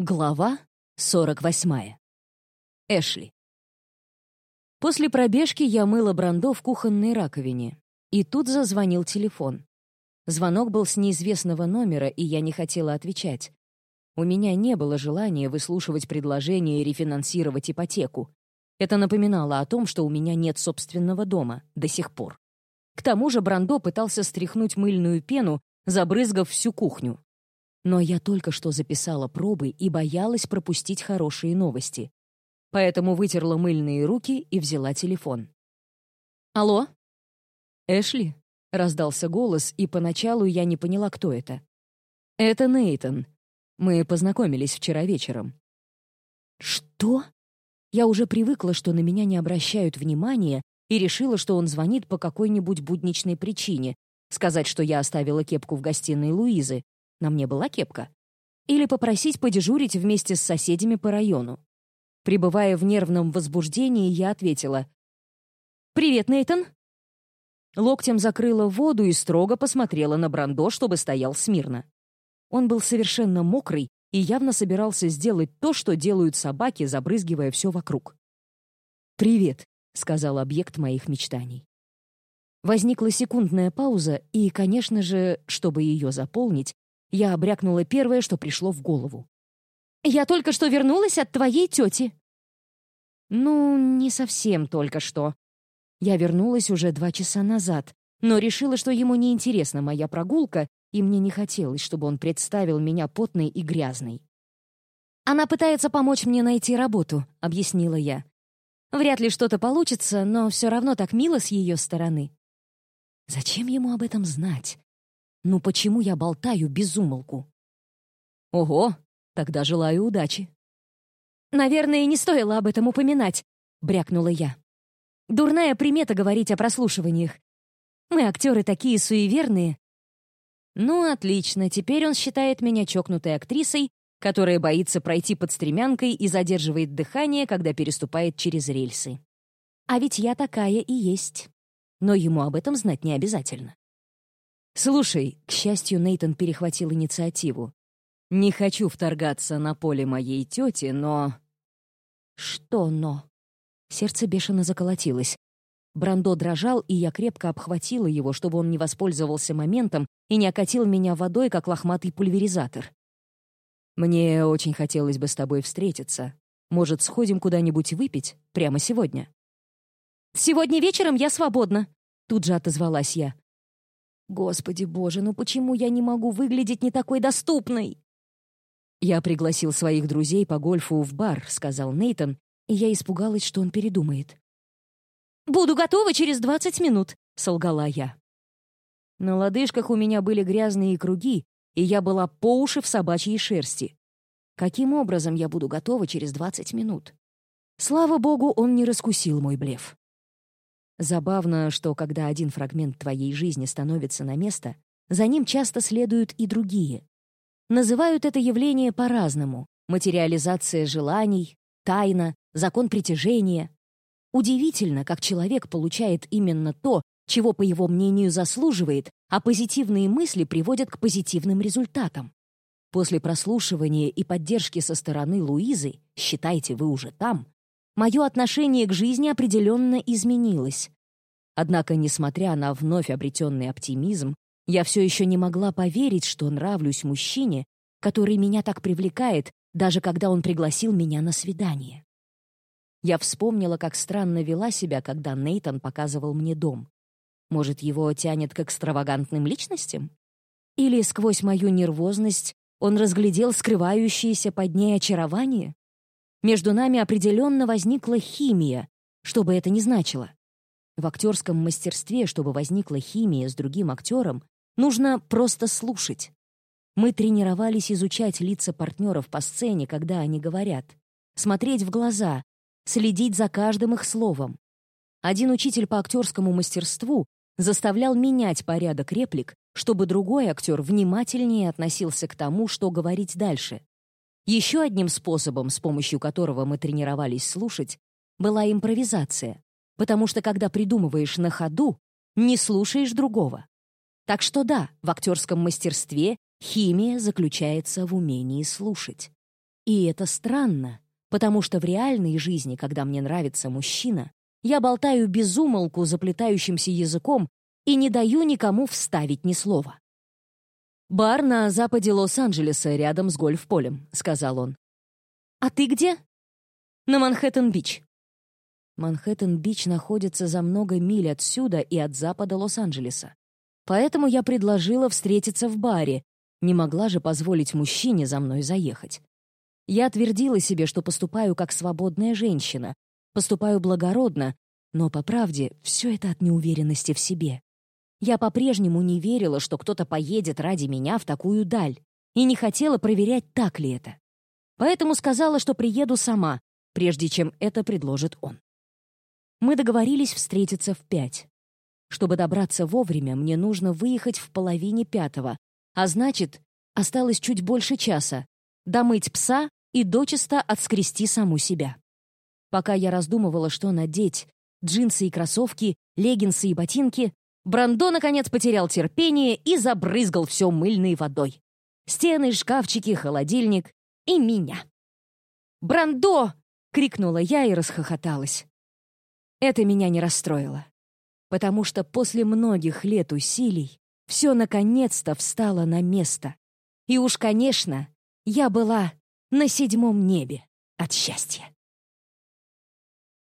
Глава 48. Эшли. После пробежки я мыла Брандо в кухонной раковине, и тут зазвонил телефон. Звонок был с неизвестного номера, и я не хотела отвечать. У меня не было желания выслушивать предложение рефинансировать ипотеку. Это напоминало о том, что у меня нет собственного дома до сих пор. К тому же Брандо пытался стряхнуть мыльную пену, забрызгав всю кухню. Но я только что записала пробы и боялась пропустить хорошие новости. Поэтому вытерла мыльные руки и взяла телефон. «Алло?» «Эшли?» — раздался голос, и поначалу я не поняла, кто это. «Это Нейтон. Мы познакомились вчера вечером». «Что?» Я уже привыкла, что на меня не обращают внимания, и решила, что он звонит по какой-нибудь будничной причине, сказать, что я оставила кепку в гостиной Луизы, на мне была кепка, или попросить подежурить вместе с соседями по району. Пребывая в нервном возбуждении, я ответила «Привет, Нейтон!» Локтем закрыла воду и строго посмотрела на Брандо, чтобы стоял смирно. Он был совершенно мокрый и явно собирался сделать то, что делают собаки, забрызгивая все вокруг. «Привет», — сказал объект моих мечтаний. Возникла секундная пауза, и, конечно же, чтобы ее заполнить, я обрякнула первое, что пришло в голову. «Я только что вернулась от твоей тети». «Ну, не совсем только что. Я вернулась уже два часа назад, но решила, что ему не интересна моя прогулка, и мне не хотелось, чтобы он представил меня потной и грязной. «Она пытается помочь мне найти работу», — объяснила я. «Вряд ли что-то получится, но все равно так мило с ее стороны». Зачем ему об этом знать? Ну почему я болтаю без умолку? Ого, тогда желаю удачи. Наверное, не стоило об этом упоминать, брякнула я. Дурная примета говорить о прослушиваниях. Мы, актеры, такие суеверные. Ну, отлично, теперь он считает меня чокнутой актрисой, которая боится пройти под стремянкой и задерживает дыхание, когда переступает через рельсы. А ведь я такая и есть. Но ему об этом знать не обязательно. «Слушай», — к счастью, Нейтон перехватил инициативу. «Не хочу вторгаться на поле моей тети, но...» «Что «но»?» Сердце бешено заколотилось. Брандо дрожал, и я крепко обхватила его, чтобы он не воспользовался моментом и не окатил меня водой, как лохматый пульверизатор. «Мне очень хотелось бы с тобой встретиться. Может, сходим куда-нибудь выпить? Прямо сегодня?» «Сегодня вечером я свободна», — тут же отозвалась я. Господи боже, ну почему я не могу выглядеть не такой доступной? Я пригласил своих друзей по гольфу в бар, сказал Нейтон, и я испугалась, что он передумает. Буду готова через двадцать минут, солгала я. На лодыжках у меня были грязные круги, и я была по уши в собачьей шерсти. Каким образом я буду готова через двадцать минут? Слава богу, он не раскусил мой блеф. Забавно, что когда один фрагмент твоей жизни становится на место, за ним часто следуют и другие. Называют это явление по-разному — материализация желаний, тайна, закон притяжения. Удивительно, как человек получает именно то, чего, по его мнению, заслуживает, а позитивные мысли приводят к позитивным результатам. После прослушивания и поддержки со стороны Луизы, считайте, вы уже там, мое отношение к жизни определенно изменилось. Однако, несмотря на вновь обретенный оптимизм, я все еще не могла поверить, что нравлюсь мужчине, который меня так привлекает, даже когда он пригласил меня на свидание. Я вспомнила, как странно вела себя, когда Нейтон показывал мне дом. Может, его тянет к экстравагантным личностям? Или сквозь мою нервозность он разглядел скрывающееся под ней очарование? Между нами определенно возникла химия, что бы это ни значило. В актерском мастерстве, чтобы возникла химия с другим актером, нужно просто слушать. Мы тренировались изучать лица партнеров по сцене, когда они говорят, смотреть в глаза, следить за каждым их словом. Один учитель по актерскому мастерству заставлял менять порядок реплик, чтобы другой актер внимательнее относился к тому, что говорить дальше. Еще одним способом, с помощью которого мы тренировались слушать, была импровизация, потому что когда придумываешь на ходу, не слушаешь другого. Так что да, в актерском мастерстве химия заключается в умении слушать. И это странно, потому что в реальной жизни, когда мне нравится мужчина, я болтаю без умолку заплетающимся языком и не даю никому вставить ни слова. «Бар на западе Лос-Анджелеса, рядом с гольф-полем», — сказал он. «А ты где?» «На Манхэттен-Бич». Манхэттен-Бич находится за много миль отсюда и от запада Лос-Анджелеса. Поэтому я предложила встретиться в баре. Не могла же позволить мужчине за мной заехать. Я твердила себе, что поступаю как свободная женщина, поступаю благородно, но, по правде, все это от неуверенности в себе. Я по-прежнему не верила, что кто-то поедет ради меня в такую даль, и не хотела проверять, так ли это. Поэтому сказала, что приеду сама, прежде чем это предложит он. Мы договорились встретиться в пять. Чтобы добраться вовремя, мне нужно выехать в половине пятого, а значит, осталось чуть больше часа, домыть пса и дочисто отскрести саму себя. Пока я раздумывала, что надеть, джинсы и кроссовки, леггинсы и ботинки, Брандо, наконец, потерял терпение и забрызгал все мыльной водой. Стены, шкафчики, холодильник и меня. «Брандо!» — крикнула я и расхохоталась. Это меня не расстроило, потому что после многих лет усилий все наконец-то встало на место. И уж, конечно, я была на седьмом небе от счастья.